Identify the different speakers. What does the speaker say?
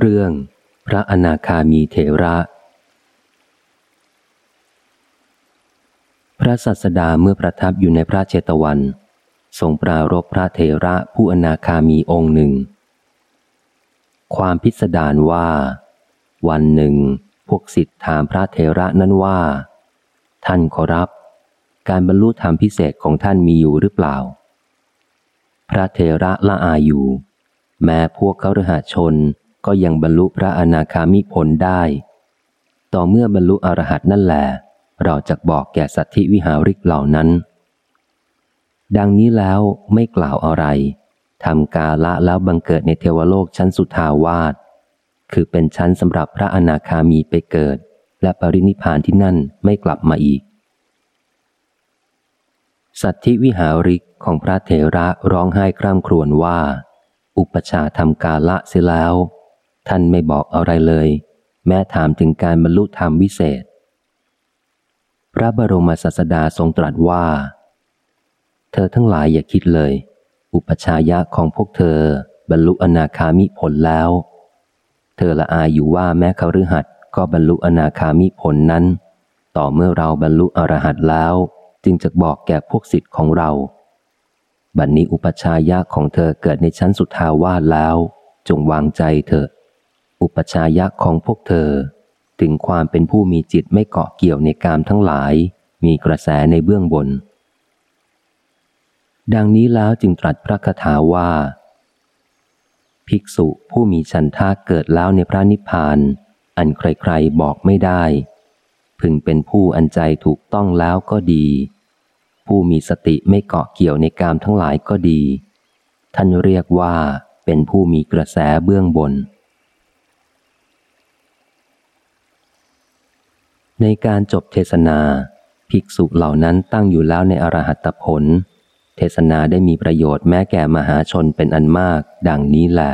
Speaker 1: เรื่อง พระอนาคามีเถระ พระสัสดาเมื่อประทับอยู่ในพระเจตวัน ทรงปรารบพระเถระผู้อนาคามีองค์หนึ่ง ความพิสดารว่า วันหนึ่ง พวกสิทธิถามพระเถระนั้นว่า ท่านขอรับ การบรรลุธรรมพิเศษของท่านมีอยู่หรือเปล่า พระเถระละอาอยู่ แม้พวกเขาฤหาชน ก็ยังบรรลุพระอนาคามิผลได้ ต่อเมื่อบรรลุอรหัตนั่นแหละเราจะบอกแก่สัตธิวิหาริกเหล่านั้น ดังนี้แล้วไม่กล่าวอะไรทำกาละแล้วบังเกิดในเทวโลกชั้นสุทาวาสคือเป็นชั้นสำหรับพระอนาคามีไปเกิด และปรินิพานที่นั่นไม่กลับมาอีก สัตธิวิหาริกของพระเถระร้องไห้คร่ำครวญว่า อุปชาทำกาละเสียแล้ว ท่านไม่บอกอะไรเลย แม้ถามถึงการบรรลุธรรมวิเศษ พระบรมศาสดาทรงตรัสว่า เธอทั้งหลายอย่าคิดเลย อุปชายะของพวกเธอ บรรลุอนาคามิผลแล้ว เธอละอายอยู่ว่าแม้เขาฤหัสก็บรรลุอนาคามิผลนั้น ต่อเมื่อเราบรรลุอรหัตแล้ว จึงจะบอกแก่พวกสิทธิ์ของเราบัดนนี้อุปชายะของเธอเกิดในชั้นสุทาวาสแล้ว จงวางใจเถอะ อุปชายะของพวกเธอ ถึงความเป็นผู้มีจิตไม่เกาะเกี่ยวในกามทั้งหลาย มีกระแสในเบื้องบน ดังนี้แล้วจึงตรัสพระคาถาว่า ภิกษุผู้มีชันทาเกิดแล้วในพระนิพพาน อันใครๆบอกไม่ได้ พึงเป็นผู้อันใจถูกต้องแล้วก็ดี ผู้มีสติไม่เกาะเกี่ยวในกามทั้งหลายก็ดี ท่านเรียกว่าเป็นผู้มีกระแสเบื้องบน ในการจบเทศนา ภิกษุเหล่านั้นตั้งอยู่แล้วในอรหัตผล เทศนาได้มีประโยชน์แม้แก่มหาชนเป็นอันมาก ดังนี้แหละ